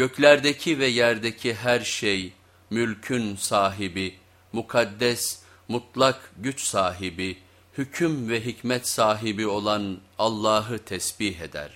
Göklerdeki ve yerdeki her şey, mülkün sahibi, mukaddes, mutlak güç sahibi, hüküm ve hikmet sahibi olan Allah'ı tesbih eder.